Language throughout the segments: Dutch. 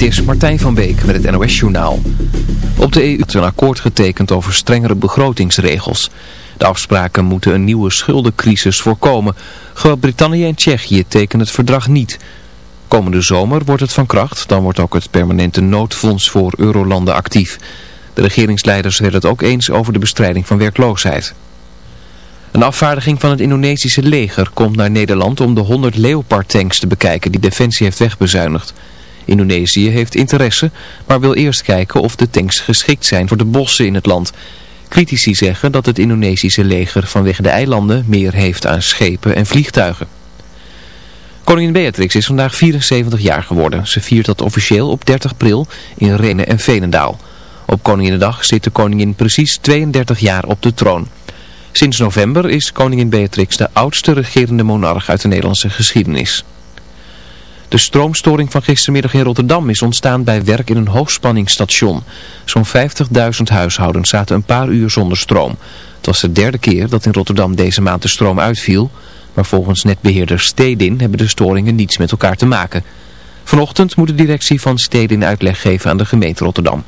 Dit is Martijn van Beek met het NOS-journaal. Op de EU is een akkoord getekend over strengere begrotingsregels. De afspraken moeten een nieuwe schuldencrisis voorkomen. Groot-Brittannië en Tsjechië tekenen het verdrag niet. Komende zomer wordt het van kracht. Dan wordt ook het permanente noodfonds voor eurolanden actief. De regeringsleiders werden het ook eens over de bestrijding van werkloosheid. Een afvaardiging van het Indonesische leger komt naar Nederland om de 100 Leopard-tanks te bekijken die Defensie heeft wegbezuinigd. Indonesië heeft interesse, maar wil eerst kijken of de tanks geschikt zijn voor de bossen in het land. Critici zeggen dat het Indonesische leger vanwege de eilanden meer heeft aan schepen en vliegtuigen. Koningin Beatrix is vandaag 74 jaar geworden. Ze viert dat officieel op 30 april in Renen en Veenendaal. Op Koninginnedag zit de koningin precies 32 jaar op de troon. Sinds november is koningin Beatrix de oudste regerende monarch uit de Nederlandse geschiedenis. De stroomstoring van gistermiddag in Rotterdam is ontstaan bij werk in een hoogspanningsstation. Zo'n 50.000 huishoudens zaten een paar uur zonder stroom. Het was de derde keer dat in Rotterdam deze maand de stroom uitviel. Maar volgens netbeheerder Stedin hebben de storingen niets met elkaar te maken. Vanochtend moet de directie van Stedin uitleg geven aan de gemeente Rotterdam.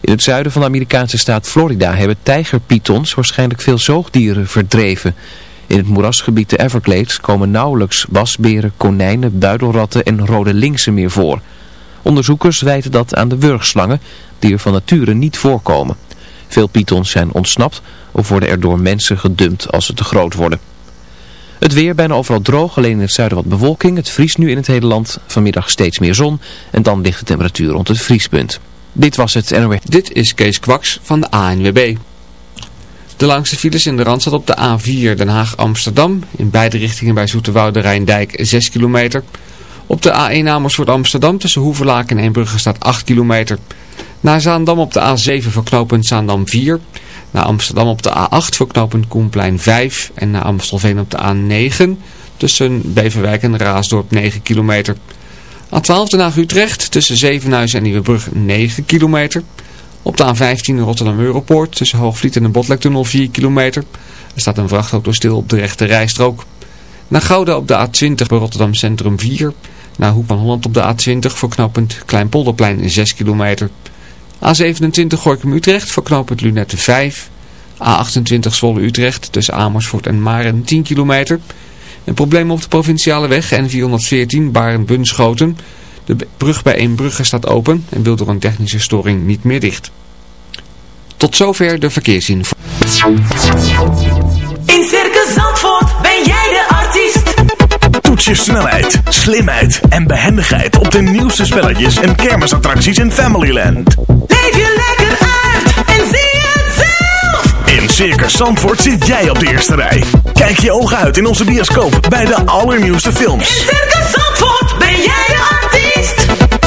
In het zuiden van de Amerikaanse staat Florida hebben tijgerpythons waarschijnlijk veel zoogdieren verdreven. In het moerasgebied de Everglades komen nauwelijks wasberen, konijnen, buidelratten en rode linksen meer voor. Onderzoekers wijten dat aan de wurgslangen, die er van nature niet voorkomen. Veel pythons zijn ontsnapt of worden er door mensen gedumpt als ze te groot worden. Het weer bijna overal droog, alleen in het zuiden wat bewolking. Het vriest nu in het hele land, vanmiddag steeds meer zon en dan ligt de temperatuur rond het vriespunt. Dit was het NOS. Dit is Kees Kwaks van de ANWB. De langste files in de Randstad op de A4 Den Haag-Amsterdam. In beide richtingen bij Zoeterwoude Rijndijk 6 kilometer. Op de A1 Amersfoort Amsterdam tussen Hoeverlaken en Eembrugge staat 8 kilometer. Na Zaandam op de A7 verknopend Zaandam 4. Na Amsterdam op de A8 verknopend Koenplein 5. En na Amstelveen op de A9 tussen Beverwijk en Raasdorp 9 kilometer. A12 Den Haag-Utrecht tussen Zevenhuizen en Nieuwebrug 9 kilometer. Op de A15 Rotterdam-Europoort tussen Hoogvliet en de Botlektunnel 4 kilometer. Er staat een vrachtauto stil op de rechte rijstrook. Naar Gouda op de A20 bij Rotterdam Centrum 4. Naar Hoek van Holland op de A20 voor knooppunt Kleinpolderplein 6 kilometer. A27 Gorkum-Utrecht voor knooppunt Lunette 5. A28 Zwolle-Utrecht tussen Amersfoort en Maren 10 kilometer. Een probleem op de provinciale weg N414 Baren-Bunschoten. De brug bij Eembrugge staat open en wil door een technische storing niet meer dicht. Tot zover de verkeersinformatie. In Circus Zandvoort ben jij de artiest. Toets je snelheid, slimheid en behendigheid op de nieuwste spelletjes en kermisattracties in Familyland. Leef je lekker uit en zie het zelf. In Circus Zandvoort zit jij op de eerste rij. Kijk je ogen uit in onze bioscoop bij de allernieuwste films. In Circus Zandvoort ben jij de artiest.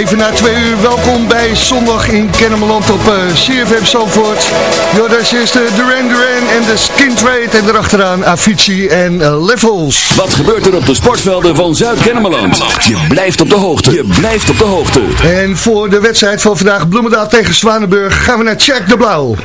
even na twee uur. Welkom bij Zondag in Kennemerland op uh, CFM Zandvoort. Is de Duran Duran en de Skin Trade. En erachteraan Avicii en uh, Levels. Wat gebeurt er op de sportvelden van Zuid-Kennemerland? Je blijft op de hoogte. Je blijft op de hoogte. En voor de wedstrijd van vandaag Bloemendaal tegen Zwanenburg gaan we naar Check de Blauw.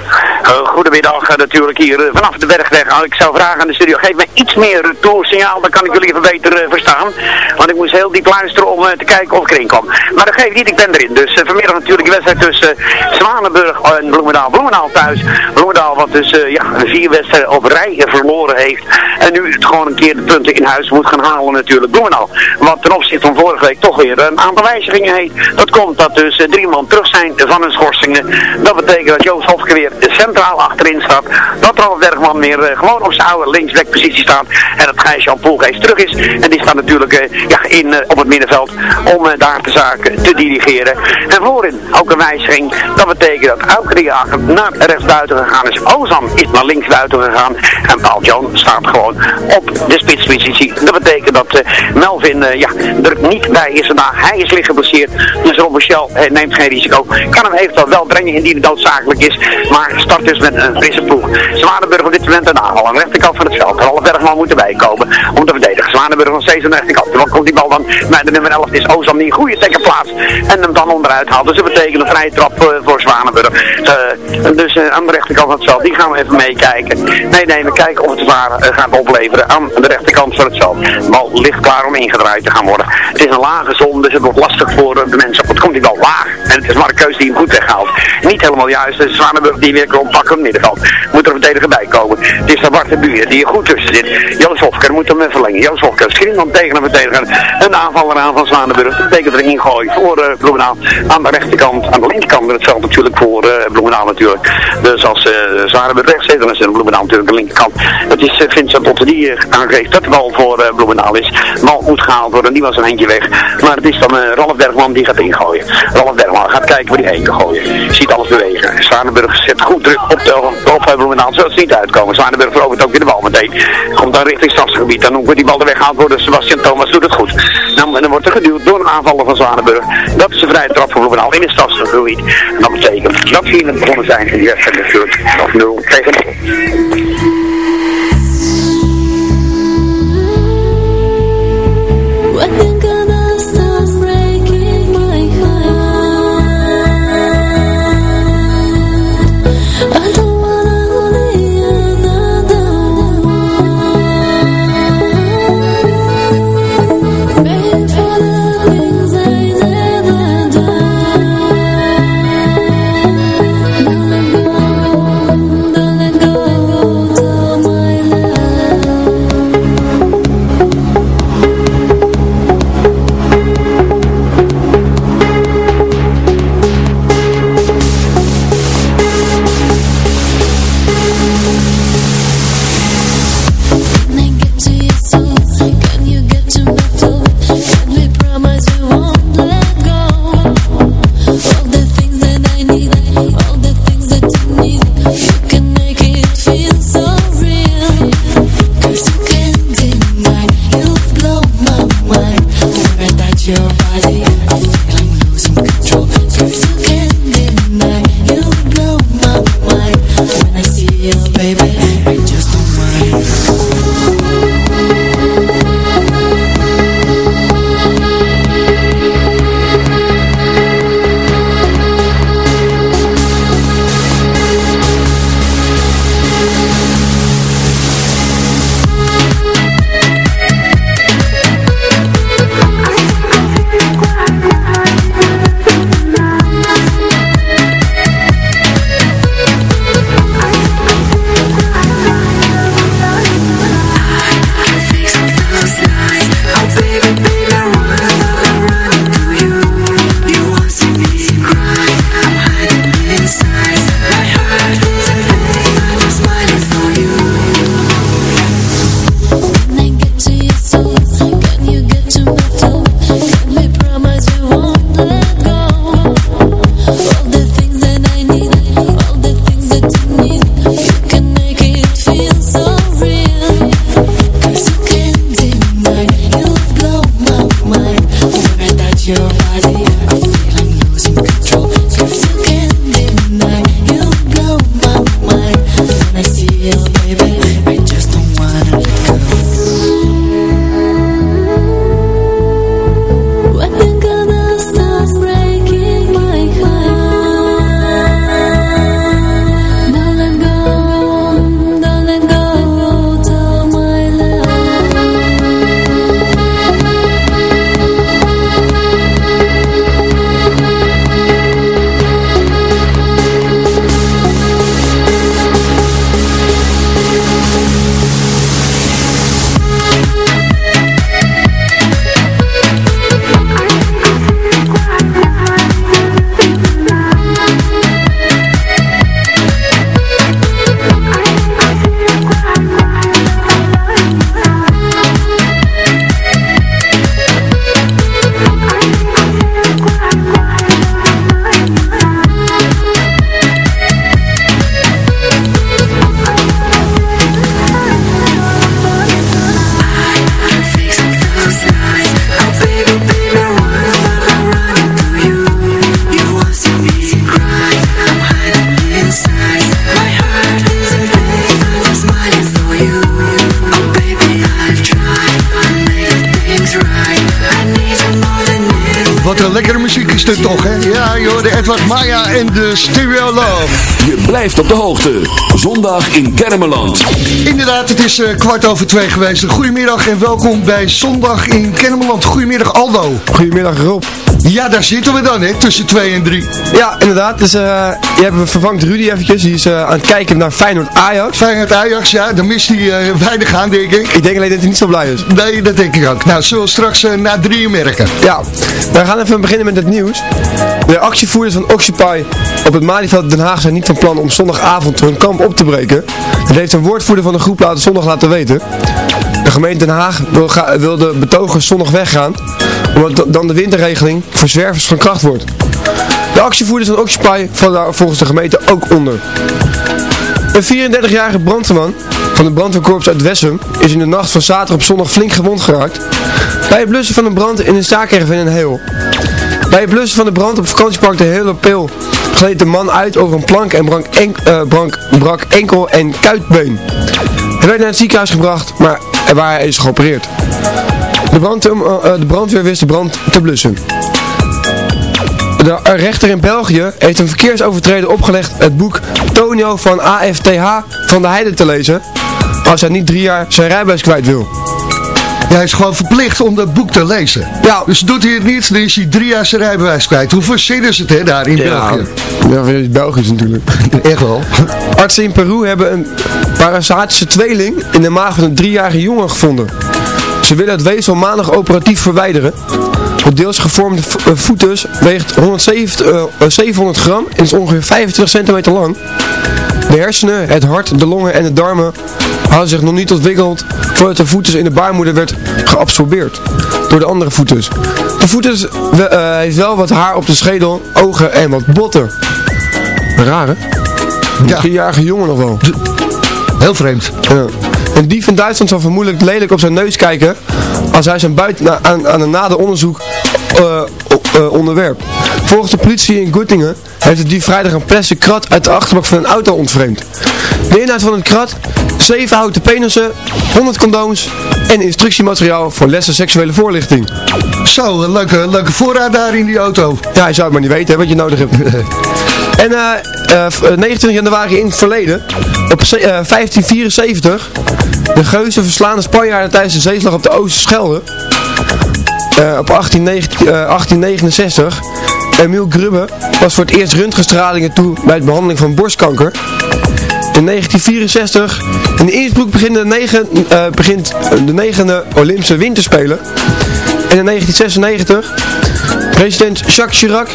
Uh, goedemiddag, uh, natuurlijk hier uh, vanaf de Bergweg. Nou, ik zou vragen aan de studio, geef mij iets meer retoursignaal, dan kan ik jullie even beter verstaan. Want ik moest heel diep luisteren om te kijken of ik erin kwam. Maar dat geeft niet, ik ben erin. Dus vanmiddag natuurlijk de wedstrijd tussen Zwanenburg en Bloemendaal. Bloemendaal thuis. Bloemendaal wat dus ja, vier wedstrijden op rij verloren heeft. En nu het gewoon een keer de punten in huis moet gaan halen natuurlijk. Bloemendaal. Wat ten opzichte van vorige week toch weer een aantal wijzigingen heeft. Dat komt dat dus drie man terug zijn van hun schorsingen. Dat betekent dat Joost Hofke weer de centraal achterin staat. Dat Ralf Bergman weer uh, gewoon op zijn oude linksbackpositie staat. En dat Gijs-Jan Poelgeest terug is. En die staat natuurlijk uh, ja, in, uh, op het middenveld om daar de zaken te dirigeren. En voorin ook een wijziging. Dat betekent dat Jager naar rechtsbuiten gegaan is. Ozan is naar linksbuiten gegaan. En Paul John staat gewoon op de spitspositie. Dat betekent dat Melvin ja, er niet bij is vandaag. Hij is licht geblesseerd. Dus Rob Michel neemt geen risico. Kan hem eventueel wel brengen indien het noodzakelijk is. Maar start dus met een frisse ploeg. Zwanenburg op dit moment een aanval aan de rechterkant van het veld. Alle Bergman moet erbij komen om te verdedigen. Zwanenburg nog steeds aan de rechterkant. Dan komt die bal dan bij de nummer 11 is Ozan die een goede tekkenplaats. En hem dan onderuit haalt. Dus dat betekent een vrije trap uh, voor Zwanenburg. Uh, dus uh, aan de rechterkant van het veld. Die gaan we even meekijken. Nee, nee, we kijken of het zwaar gaat opleveren aan de rechterkant van het veld. De bal ligt klaar om ingedraaid te gaan worden. Het is een lage zon, dus het wordt lastig voor de mensen. Het komt die bal laag. En het is Markeus die hem goed weghaalt. Niet helemaal juist. Dus Zwanenburg die weer komt het middenveld. Moet er een verdediger bij komen. Het is de Bart Buur die er goed tussen zit. Jan Hofker moet hem verlengen. Jan Hofker screen dan tegen een verdediger. Een aanvaller aan van Zwanenburg. Dat betekent er ingooi voor uh, Bloemendaal. Aan de rechterkant, aan de linkerkant. Hetzelfde natuurlijk voor uh, Bloemendaal natuurlijk. Dus als uh, Zwanenburg rechts zit, dan is Bloemendaal natuurlijk de linkerkant. Het is Vincent Otte die aangeeft dat de bal voor Bloemendaal is. Bal moet gehaald worden. Die was een eentje weg. Maar het is dan Ralf Bergman die gaat ingooien. Ralf Bergman gaat kijken waar die heen kan gooien. Ziet alles bewegen. Zwanenburg zet goed druk op de op Bloemendaal. Zodat ze niet uitkomen. Zwanenburg verovert ook weer de bal meteen. Komt dan richting stadsgebied. Dan moet die bal er weggehaald worden. Sebastian Thomas doet het goed. Dan, dan wordt er geduwd door een aanvaller van Zwanenburg. Dat is een vrije trap voor Bloemendaal in het stadsgebied. En dat betekent dat we hier begonnen zijn in die wedstrijd natuurlijk. 0 tegen 0. your body. Stereo Love. Je blijft op de hoogte. Zondag in Kennemerland. Inderdaad, het is uh, kwart over twee geweest. Goedemiddag en welkom bij Zondag in Kennemerland. Goedemiddag Aldo. Goedemiddag Rob. Ja, daar zitten we dan, hè, tussen 2 en 3. Ja, inderdaad. Dus, uh, je hebt vervangt Rudy eventjes. Die is uh, aan het kijken naar Feyenoord-Ajax. Feyenoord-Ajax, ja. Dan mist hij uh, weinig aan, denk ik. Ik denk alleen dat hij niet zo blij is. Nee, dat denk ik ook. Nou, zullen we straks na drieën merken. Ja, we gaan even beginnen met het nieuws. De actievoerders van Occupy op het Malieveld Den Haag zijn niet van plan om zondagavond hun kamp op te breken. Dat heeft een woordvoerder van de groep laten zondag laten weten. De gemeente Den Haag wil, de betogers zondag weggaan, omdat dan de winterregeling voor zwervers van kracht wordt. De actievoerders van Occupy vallen daar volgens de gemeente ook onder. Een 34-jarige brandweerman van de brandweerkorps uit Wessem is in de nacht van zaterdag op zondag flink gewond geraakt bij het blussen van een brand in een staakerven in Heel. Bij het blussen van de brand op vakantiepark de hele pil gleed de man uit over een plank en brak, brak enkel en kuitbeen. Hij werd naar het ziekenhuis gebracht, maar waar hij is geopereerd. De, brand, uh, de brandweer wist de brand te blussen. De rechter in België heeft een verkeersovertreder opgelegd het boek Tonio van AFTH van de Heide te lezen als hij niet drie jaar zijn rijbewijs kwijt wil. Ja, hij is gewoon verplicht om dat boek te lezen. Ja. Dus doet hij het niet, dan is hij drie jaar zijn rijbewijs kwijt. Hoe verzinnen ze het hè, daar in België? Ja, dat is Belgisch natuurlijk. Echt wel. Artsen in Peru hebben een parasitische tweeling in de maag van een driejarige jongen gevonden. Ze willen het weefsel maandag operatief verwijderen. Het deels gevormde voetus eh, weegt 170, uh, 700 gram en is ongeveer 25 centimeter lang. De hersenen, het hart, de longen en de darmen hadden zich nog niet ontwikkeld voordat de voetus in de baarmoeder werd geabsorbeerd door de andere voetus. De voetus uh, heeft wel wat haar op de schedel, ogen en wat botten. Raar hè? Een ja. driejarige jongen nog wel. Heel vreemd. Ja. Een dief in Duitsland zal vermoedelijk lelijk op zijn neus kijken als hij zijn buiten aan, aan een nader onderzoek uh, uh, onderwerpt. Volgens de politie in Göttingen heeft de dief vrijdag een plastic krat uit de achterbak van een auto ontvreemd. De inhoud van het krat, 7 houten penissen, 100 condooms en instructiemateriaal voor lessen seksuele voorlichting. Zo, een leuke, leuke voorraad daar in die auto. Ja, je zou het maar niet weten wat je nodig hebt. en uh, uh, 29 januari in het verleden, op 1574, de geuzen verslaan de Spanjaarden tijdens de zeeslag op de Oosterschelde. Uh, op 18, 19, uh, 1869 Emiel Grubbe was voor het eerst röntgenstralingen toe bij de behandeling van borstkanker. In 1964 in Innsbruck begint de, negen, uh, begint de negende Olympische Winterspelen. En in 1996 president Jacques Chirac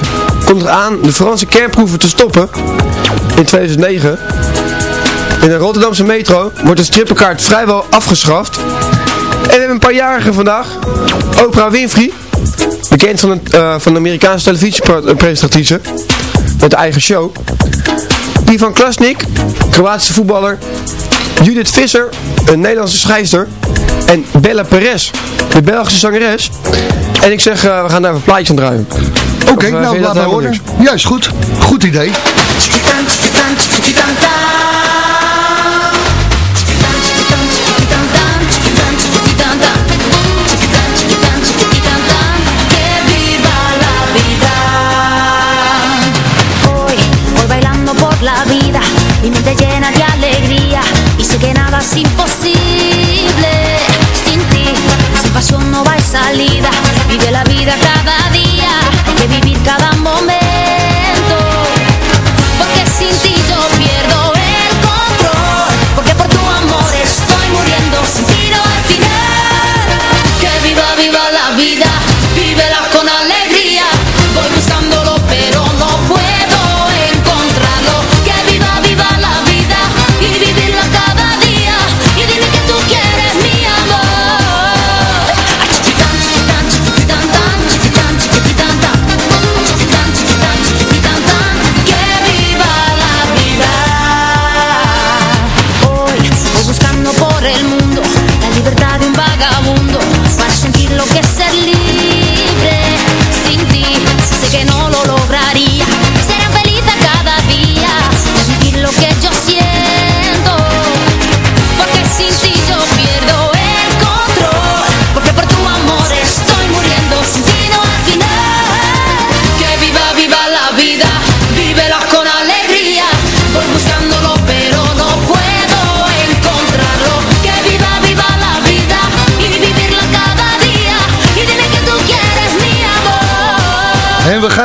komt eraan de Franse kernproeven te stoppen. In 2009 in de Rotterdamse metro wordt de strippenkaart vrijwel afgeschaft. En we hebben een paar jarigen vandaag. Oprah Winfrey Bekend van, het, uh, van de Amerikaanse televisiepresentatrice. Met eigen show. Die van Klasnik, Kroatische voetballer. Judith Visser, een Nederlandse schrijfster. En Bella Perez, de Belgische zangeres. En ik zeg, uh, we gaan daar even een plaatje aan draaien. Oké, okay, uh, nou laat maar horen. Ja, is goed. Goed idee.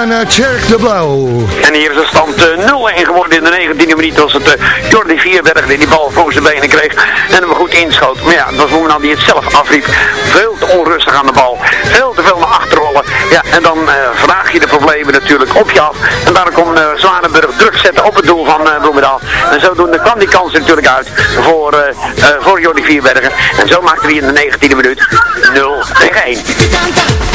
Gaan Tjerk de Blauw. En hier is de stand 0-1 geworden in de 19e minuut als het Jordi Vierberg die die bal voor zijn benen kreeg en hem goed inschoot. Maar ja, dat was Moemenal die het zelf afriep. Veel te onrustig aan de bal. Veel te veel naar achter rollen. Ja, en dan vraag je de problemen natuurlijk op je af. En daar komt uh, Zwanenburg druk zetten op het doel van uh, Bloemendaal. En zodoende kwam die kans natuurlijk uit voor, uh, voor Jordi Vierbergen. En zo maakte hij in de 19e minuut 0 tegen 1.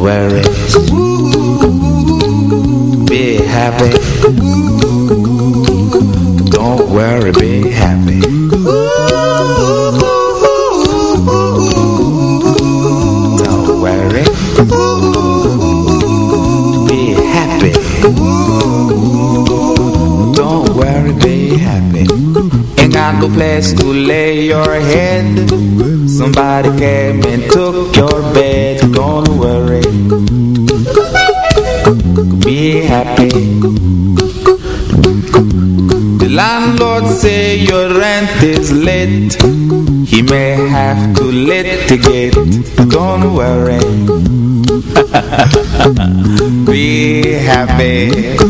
worry Be happy. Don't worry, be happy be happy Ain't got no place to lay your head. Somebody came and took your bed. Don't worry. Be happy. The landlord say your rent is late. He may have to litigate. Don't worry. Be happy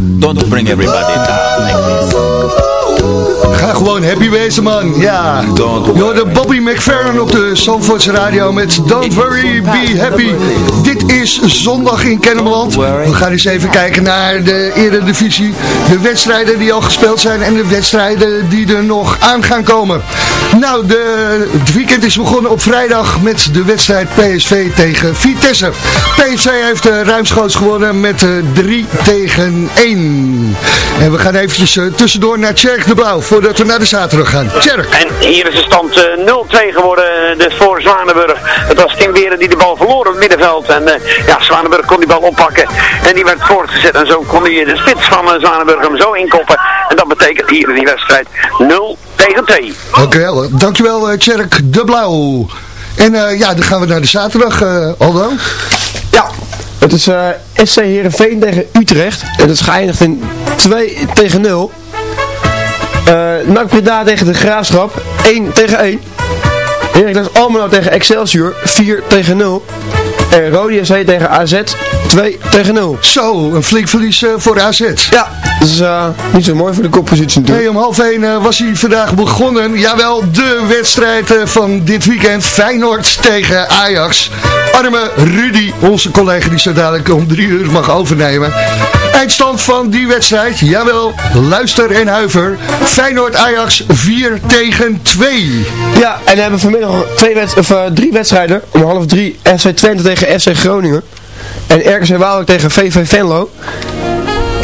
Don't bring everybody down like this. Ga gewoon happy wezen, man. Ja. Je de Bobby McFerrin op de Zandvoortse radio met Don't Worry, Be Happy. Dit is zondag in Kennemerland. We gaan eens even kijken naar de eredivisie. De wedstrijden die al gespeeld zijn en de wedstrijden die er nog aan gaan komen. Nou, de, het weekend is begonnen op vrijdag met de wedstrijd PSV tegen Vitesse. PSV heeft ruimschoots gewonnen met uh, 3 tegen 1. En we gaan eventjes uh, tussendoor naar Tjerk de Blauw voordat we naar de zaterdag gaan. Tjerk. En hier is de stand 0-2 geworden dus voor Zwanenburg. Het was Tim Beren die de bal verloor op het middenveld. En ja, Zwanenburg kon die bal oppakken. En die werd voortgezet. En zo kon hij de spits van Zwanenburg hem zo inkoppen. En dat betekent hier in die wedstrijd 0 tegen 2. Oké, okay, dankjewel Tjerk de Blauw. En uh, ja, dan gaan we naar de zaterdag, uh, Aldo. Ja, het is uh, SC Heerenveen tegen Utrecht. En het is geëindigd in 2 tegen 0. Uh, NAC Breda tegen de Graafschap 1 tegen 1. Heracles Almelo tegen Excelsior 4 tegen 0. En Rode SC tegen AZ 2 tegen 0. Zo, een flink verlies uh, voor AZ. Ja, dat is uh, niet zo mooi voor de koppositie natuurlijk. Nee, om half 1 uh, was hij vandaag begonnen. Jawel, de wedstrijd van dit weekend. Feyenoord tegen Ajax. Arme Rudy, onze collega die zo dadelijk om drie uur mag overnemen. Eindstand van die wedstrijd, jawel, luister en huiver. Feyenoord-Ajax 4 tegen 2. Ja, en we hebben vanmiddag twee wed of, uh, drie wedstrijden. Om half drie FC Twente tegen FC Groningen. En RKC Waalwijk tegen VV Venlo.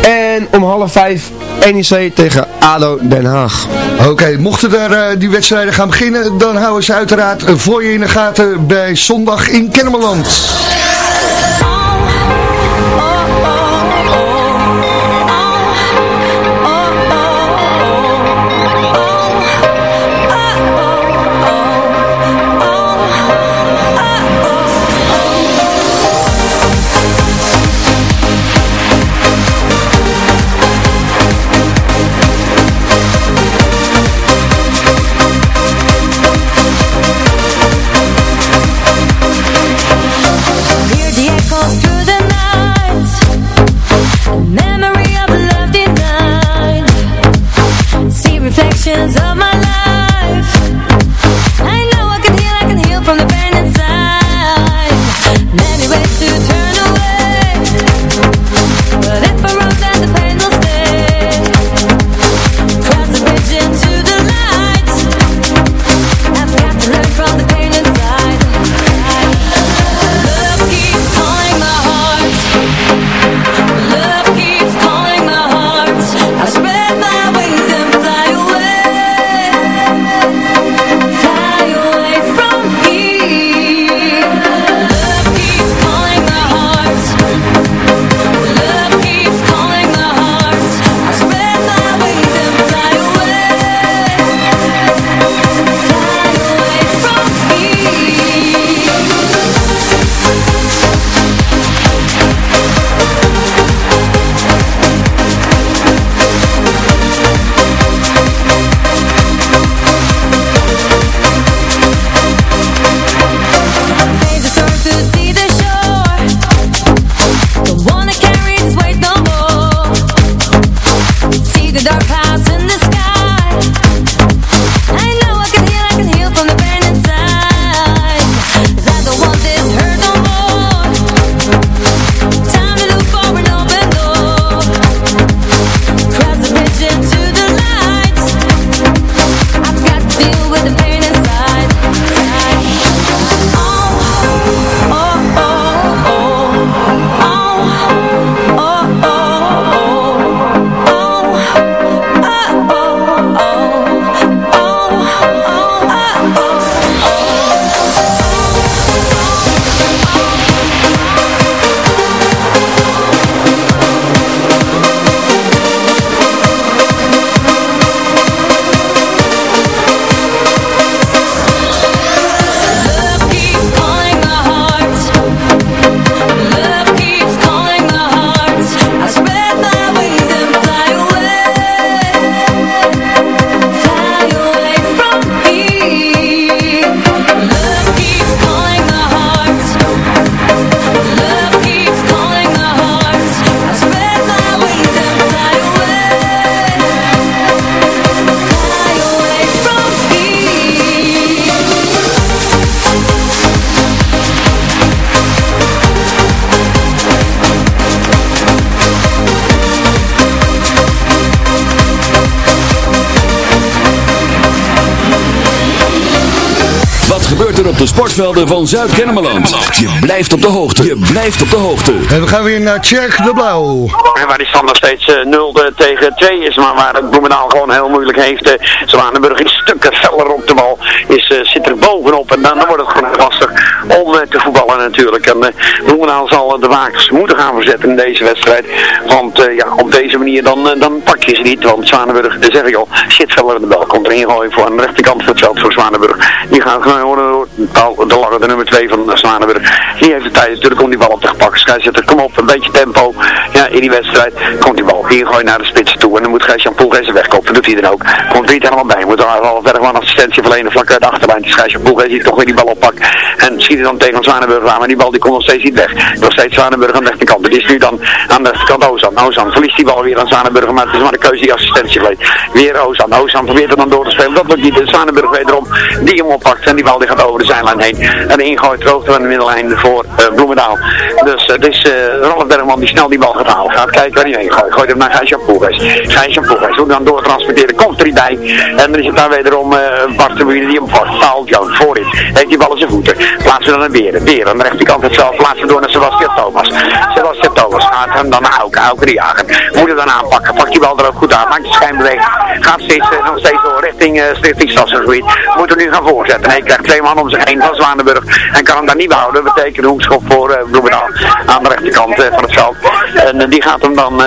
En om half vijf NEC tegen ADO Den Haag. Oké, okay, mochten daar uh, die wedstrijden gaan beginnen, dan houden ze uiteraard voor je in de gaten bij zondag in Kennemerland. Sportvelden van Zuid-Kennemerland. Je blijft op de hoogte. Je blijft op de hoogte. En we gaan weer naar Tjerk de Blauw. En waar die stand nog steeds uh, 0 tegen 2 is, maar waar het Bloemendaal gewoon heel moeilijk heeft. Uh, Zwanenburg is stukken feller op de bal, is, uh, zit er bovenop en dan, dan wordt het gewoon om uh, te voetballen natuurlijk. En uh, Bloemendaal zal de wakers moeten gaan verzetten in deze wedstrijd, want uh, ja, op deze manier dan, dan pak je ze niet, want Zwanenburg, zeg ik al, zit feller in de bal. Komt er ingooien voor aan de rechterkant van het veld voor Zwanenburg. Die gaat gewoon door de lange, de nummer 2 van Zwanenburg. Die heeft de tijd natuurlijk om die bal op te pakken. Scheidsrechter, kom op, een beetje tempo ja, in die wedstrijd. Komt die bal ingooien naar de spits toe en dan moet Gijs-Jan Poelgeest wegkomen. Dat doet hij dan ook. Komt er niet helemaal bij. Moet dan wel verder van assistentie verlenen vlak uit de achterlijn. Die Gijs-Jan Poelgeest die toch weer die bal oppakt. En schiet hij dan tegen Zwanenburg aan, maar die bal die komt nog steeds niet weg. Nog steeds Zwanenburg aan de rechterkant. Het is nu dan aan de rechterkant Ozan. Ozan verliest die bal weer aan Zwanenburg, maar het is maar de keuze die assistentie verleent. Weer Ozan. Ozan probeert er dan door te spelen. Dat lukt niet. De Zwanenburg wederom die hem oppakt en die bal die gaat over de zijlijn heen. En ingooit ter hoogte van de middellijn voor uh, Bloemendaal. Dus het uh, is uh, Rolf Bergman die snel die bal gaat halen. Gaat kijken waar hij heen gooit. Gooit hem naar Gijs-Jan Poelgeest. Gijs-Jan Poelgeest. Dan doortransporteren. Komt er bij. En dan is het daar wederom uh, Bart de die hem vast. Paul Jones voorin. Heeft die bal in zijn voeten. Plaatsen dan naar Beren. Beren aan de rechterkant hetzelfde. Plaatsen door naar Sebastian Thomas. Sebastian Thomas gaat hem dan naar Auken. Auken de jager. Moet hem dan aanpakken. Pakt die bal er ook goed aan. Maakt schijnbeweging. Gaat steeds, uh, nog steeds door richting, uh, richting Stadsgebied. Moet hem nu gaan voorzetten. Hij krijgt twee man om zich heen van Zwanenburg. En kan hem daar niet behouden. Dat betekent een hoekschop voor uh, Bloemendaal. Aan de rechterkant van het veld. En die gaat hem dan,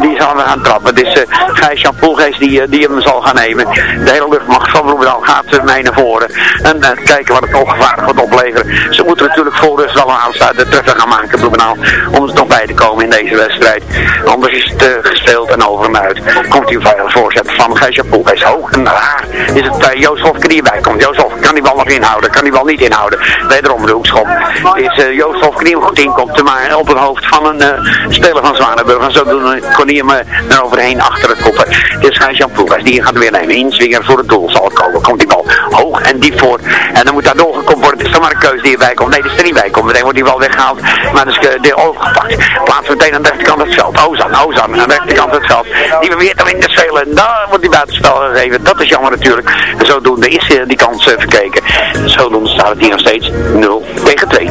die zal hem gaan trappen. Het is uh, Gijs-Jan Poelgeest die, die hem zal gaan nemen. De hele luchtmacht van Bloemendaal gaat mee naar voren. En kijken wat het ongevaarlijk gaat opleveren. Ze moeten natuurlijk voor rust wel een aansluiten treffer gaan maken, Bloemendaal. Om er toch bij te komen in deze wedstrijd. Anders is het gespeeld en over en uit. Komt hij veilig voorzet van Gijs-Jan Poelgeest. Hoog en raar is het Joost Hofke die komt. Joost kan die bal nog inhouden, kan die bal niet inhouden. Wederom de hoekschop. Is uh, Joost Hofke goed inkomt, maar op het hoofd van een uh, speler van Zwanenburg. En zo kon hij hem uh, er overheen achter het koppen. Is Gijs-Jan Poelgeest, die gaat weer nemen. Inzwinger voor het doel zal komen. Komt die bal hoog en diep voor. En dan moet daar doorgekomen worden. Is maar een keuze die erbij komt. Nee, dat is er niet bij komt. Meteen wordt die bal weggehaald. Maar dus de overgepakt. Plaatsen meteen aan de rechterkant het veld. Ozan, Ozan aan de rechterkant het veld. Die beweert hem in te spelen. Daar wordt die buitenspel gegeven. Dat is jammer natuurlijk. En zodoende is uh, die kans uh, verkeken. Zodoende staat het hier nog steeds 0 tegen 2.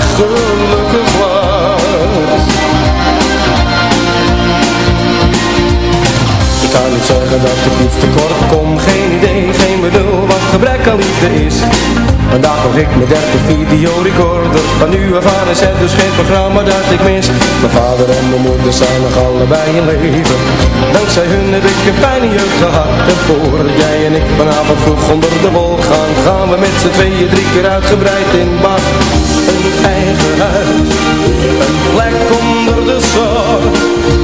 Dat ik iets tekort kom Geen idee, geen bedoel wat gebrek aan liefde is. Vandaag nog ik mijn derde videorecorder. Van nu is het dus geen programma dat ik mis. Mijn vader en mijn moeder zijn nog allebei in leven. Dankzij hun heb ik een fijne jeugd gehad. En voor jij en ik vanavond vroeg onder de wol gaan Gaan we met z'n tweeën drie keer uitgebreid in bad. Een eigen huis, een plek onder de zon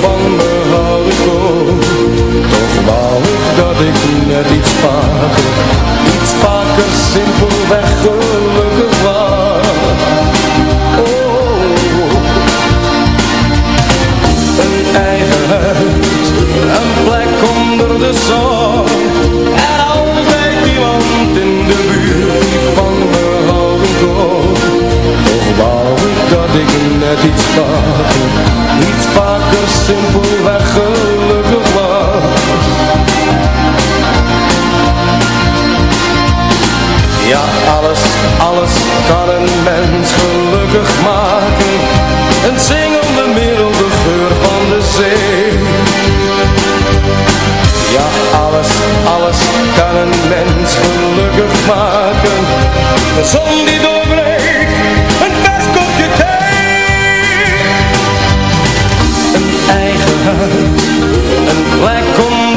van me houden kon Toch wou ik dat ik net iets vaker, iets vaker simpelweg gelukkig was. Oh, een eigen huis, een plek onder de zon. En altijd iemand in de buurt die van me houden. Toch wou ik dat ik net simpelweg gelukkig was. Ja, alles, alles kan een mens gelukkig maken. Een zingende middel, de geur van de zee. Ja, alles, alles kan een mens gelukkig maken. De zon die door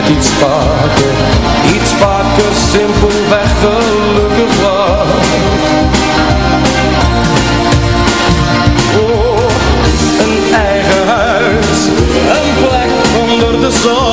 net iets vaker, iets vaker simpelweg gelukkig was Oh, een eigen huis, een plek onder de zon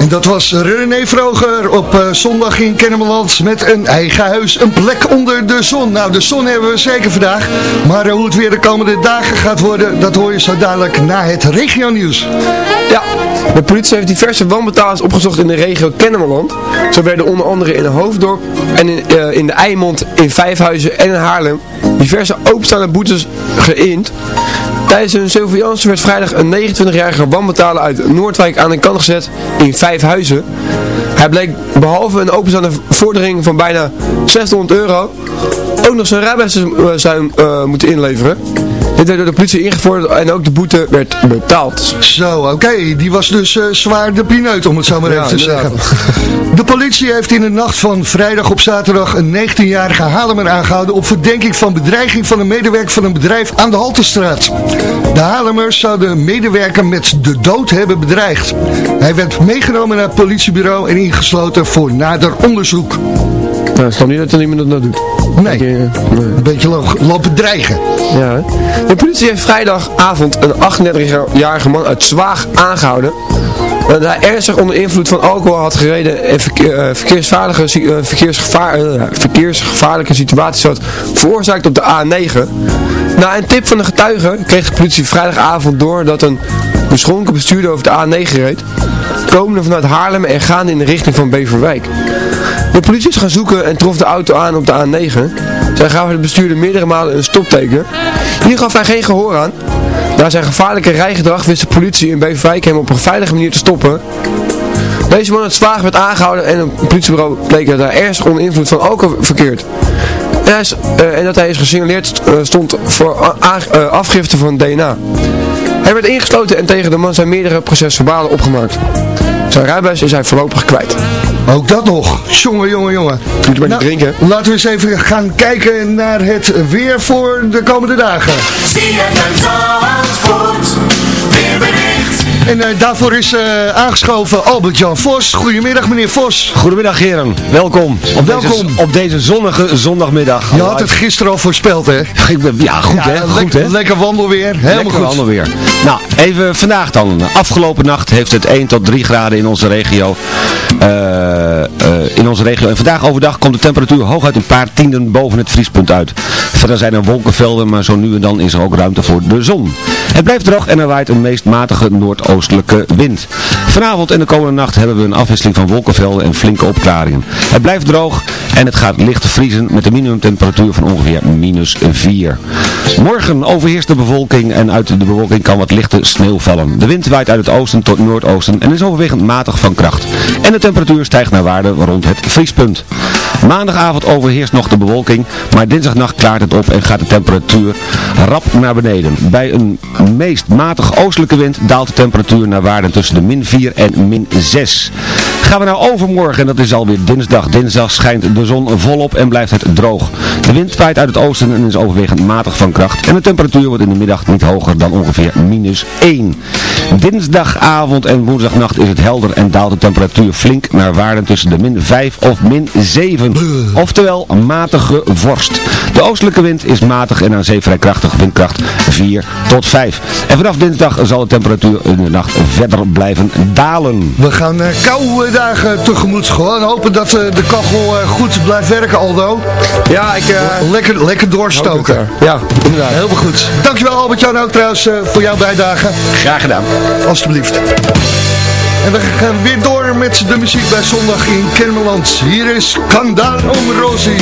En dat was René Vroger op eh, zondag in Kennemerland met een eigen huis, een plek onder de zon. Nou, de zon hebben we zeker vandaag, maar hoe het weer de komende dagen gaat worden, dat hoor je zo dadelijk na het regionieuws. Ja, de politie heeft diverse wanbetalers opgezocht in de regio Kennemerland. Zo werden onder andere in Hoofddorp en in, eh, in de Eimond, in Vijfhuizen en in Haarlem diverse openstaande boetes geïnd. Tijdens een surveillance werd vrijdag een 29-jarige wanbetaler uit Noordwijk aan de kant gezet in Vijfhuizen. Hij bleek behalve een openstaande vordering van bijna 600 euro ook nog zijn rijbewijs zou eh, moeten inleveren. Dit werd door de politie ingevoerd en ook de boete werd betaald. Zo, oké. Die was dus eh, zwaar de pineut, om het zo maar Ja, even te zeggen. De politie heeft in de nacht van vrijdag op zaterdag een 19-jarige Haarlemmer aangehouden op verdenking van bedreiging van een medewerker van een bedrijf aan de Haltestraat. De Haarlemmer zou de medewerker met de dood hebben bedreigd. Hij werd meegenomen naar het politiebureau en ingesloten voor nader onderzoek. Nou, ik snap niet dat er niemand dat doet. Nee, een beetje lo- lopen dreigen. Ja, hè. de politie heeft vrijdagavond een 38-jarige man uit Zwaag aangehouden. Dat hij ernstig onder invloed van alcohol had gereden en eh, eh, verkeersgevaar, eh, verkeersgevaarlijke situaties had veroorzaakt op de A9. Na een tip van de getuige kreeg de politie vrijdagavond door dat een beschonken bestuurder over de A9 reed. Komende vanuit Haarlem en gaande in de richting van Beverwijk. De politie is gaan zoeken en trof de auto aan op de A9. Zij gaven de bestuurder meerdere malen een stopteken. Hier gaf hij geen gehoor aan. Na zijn gevaarlijke rijgedrag wist de politie in Beverwijk hem op een veilige manier te stoppen. Deze man uit Zwaag werd aangehouden en het politiebureau bleek dat hij ernstig onder invloed van alcohol verkeert. En, hij is, eh, en dat hij is gesignaleerd eh, stond voor eh, afgifte van DNA. Hij werd ingesloten en tegen de man zijn meerdere procesverbalen opgemaakt. Zijn rijbewijs is hij voorlopig kwijt. Ook dat nog. Jongen, jongen, jongen. Moet je maar niet drinken. Laten we eens even gaan kijken naar het weer voor de komende dagen. Zandvoort, weerbericht. En eh, daarvoor is eh, aangeschoven Albert-Jan Vos. Goedemiddag meneer Vos. Goedemiddag heren, welkom op, Welkom. Deze, op deze zonnige zondagmiddag. Je had het gisteren al voorspeld hè? Ik ben, ja, goed hè, goed lekker, hè. lekker wandelweer, helemaal Lekker goed. wandelweer. Nou, even vandaag dan. Afgelopen nacht heeft het 1 tot 3 graden in onze regio. eh, in onze regio. En vandaag overdag komt de temperatuur hooguit een paar tienden boven het vriespunt uit. Verder zijn er wolkenvelden, maar zo nu en dan is er ook ruimte voor de zon. Het blijft droog en er waait een meest matige noordoostelijke wind. Vanavond en de komende nacht hebben we een afwisseling van wolkenvelden en flinke opklaringen. Het blijft droog en het gaat licht vriezen met een minimumtemperatuur van ongeveer minus 4. Morgen overheerst de bevolking en uit de bewolking kan wat lichte sneeuw vallen. De wind waait uit het oosten tot noordoosten en is overwegend matig van kracht. En de temperatuur stijgt naar waarde rond het vriespunt. Maandagavond overheerst nog de bewolking, maar dinsdagnacht klaart het op en gaat de temperatuur rap naar beneden. Bij een meest matig oostelijke wind daalt de temperatuur naar waarden tussen de min 4 en min 6. Gaan we naar overmorgen en dat is alweer dinsdag. Dinsdag schijnt de zon volop en blijft het droog. De wind waait uit het oosten en is overwegend matig van kracht. En de temperatuur wordt in de middag niet hoger dan ongeveer minus 1. Dinsdagavond en woensdagnacht is het helder en daalt de temperatuur flink naar waarden tussen de min 5 of min 7. Oftewel matige vorst. De oostelijke wind is matig en aan zee vrij krachtig, windkracht 4 tot 5. En vanaf dinsdag zal de temperatuur in de nacht verder blijven dalen. We gaan uh, koude dagen tegemoet. Gewoon hopen dat uh, de kachel uh, goed blijft werken, Aldo. Ja, ik... lekker, lekker doorstoken. Ja, inderdaad. Helemaal goed. Dankjewel Albert-Jan ook trouwens voor jouw bijdrage. Graag gedaan. Alsjeblieft. En we gaan weer door met de muziek bij Zondag in Kermeland. Hier is Kandaan om Rosie.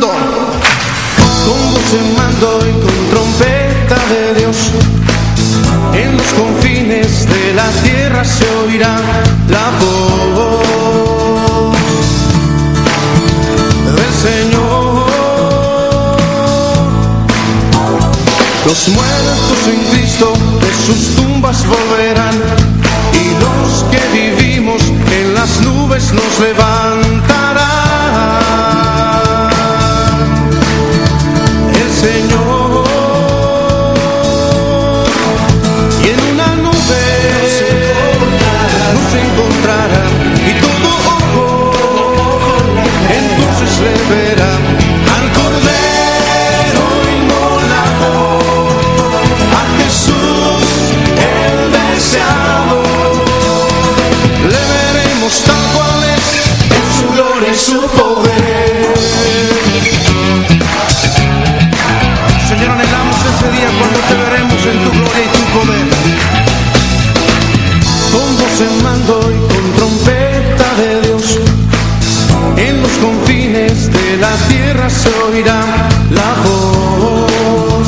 Con voz de mando y con trompeta de Dios. En los confines de la tierra se oirá la voz del Señor. Los muertos en Cristo de sus tumbas volverán y los que vivimos en las nubes nos levantarán. Señor. Y en una nube nos encontrará. Mando y con trompeta de Dios. En los confines de la tierra se oirá la voz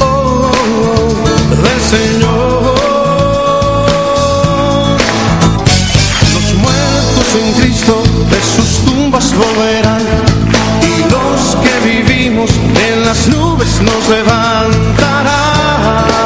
oh, oh, oh, del Señor. Los muertos en Cristo de sus tumbas volverán y los que vivimos en las nubes nos levantarán.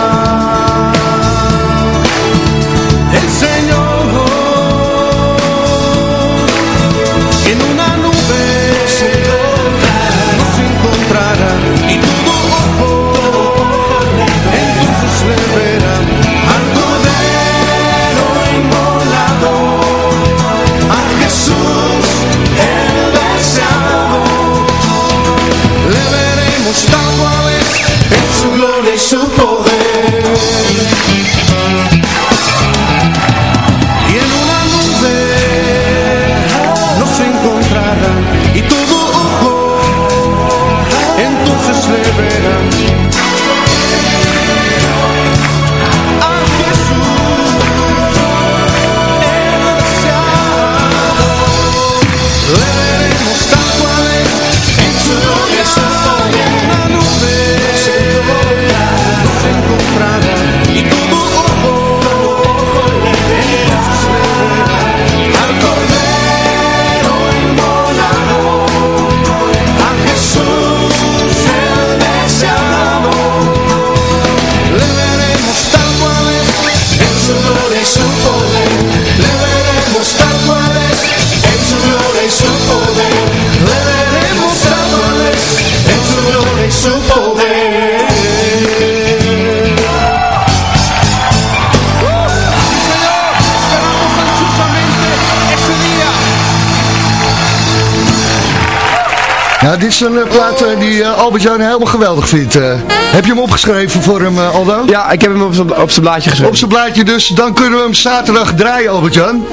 Dit is een eh, plaat eh, die eh, Albert-Jan helemaal geweldig vindt. heb je hem opgeschreven voor hem, Aldo? Ja, ik heb hem op zijn blaadje geschreven. Op zijn blaadje dus, dan kunnen we hem zaterdag draaien, Albert-Jan.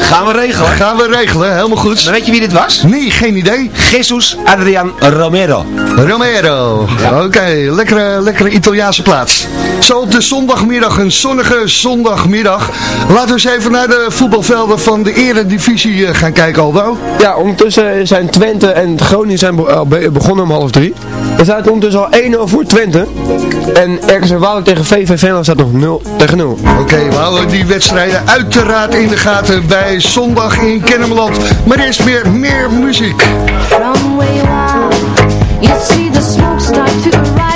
Gaan we regelen. Gaan we regelen, helemaal goed. Maar weet je wie dit was? Nee, geen idee. Jesus Adrian Romero. Romero. Oké, lekkere, lekkere Italiaanse plaats. Zo op de zondagmiddag, een zonnige zondagmiddag. Laten we eens even naar de voetbalvelden van de eredivisie eh, gaan kijken, Aldo. Ja, ondertussen zijn Twente en Groningen zijn begonnen om half drie. Er staat ondertussen al 1-0 voor Twente. En RKC Waalwijk tegen VV Venlo staat nog 0 tegen 0. Oké, we houden die wedstrijden uiteraard in de gaten bij zondag in Kennemerland. Maar eerst weer meer muziek. From where you are, you see the smoke start to rise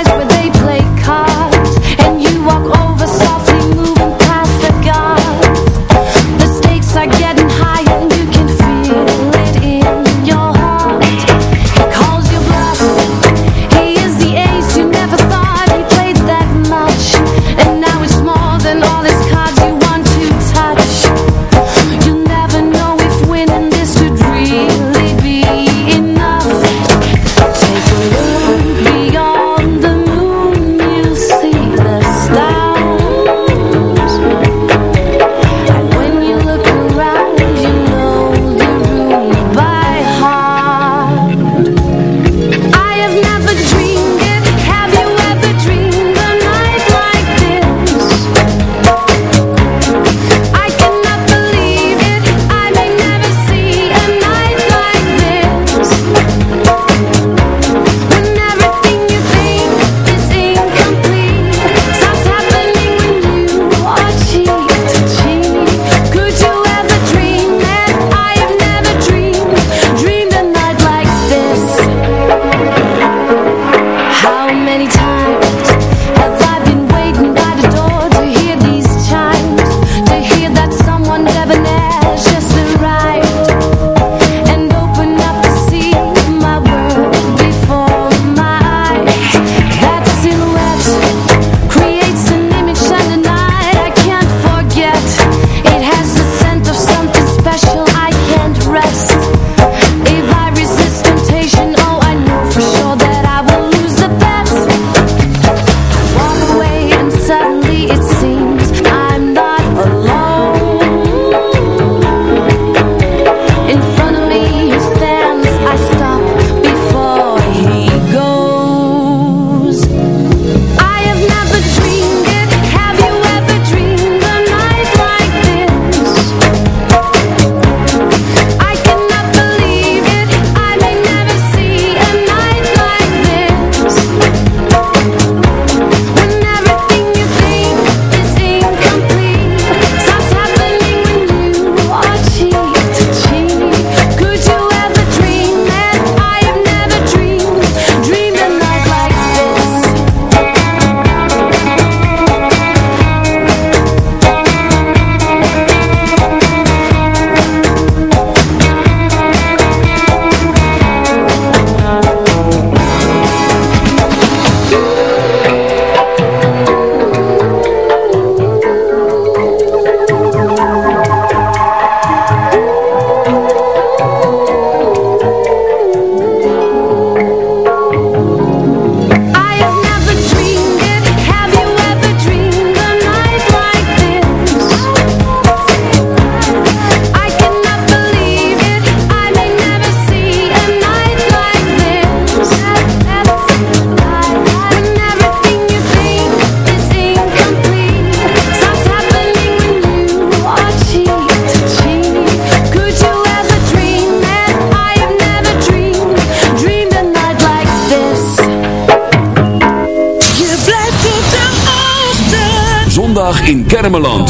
in Kermeland.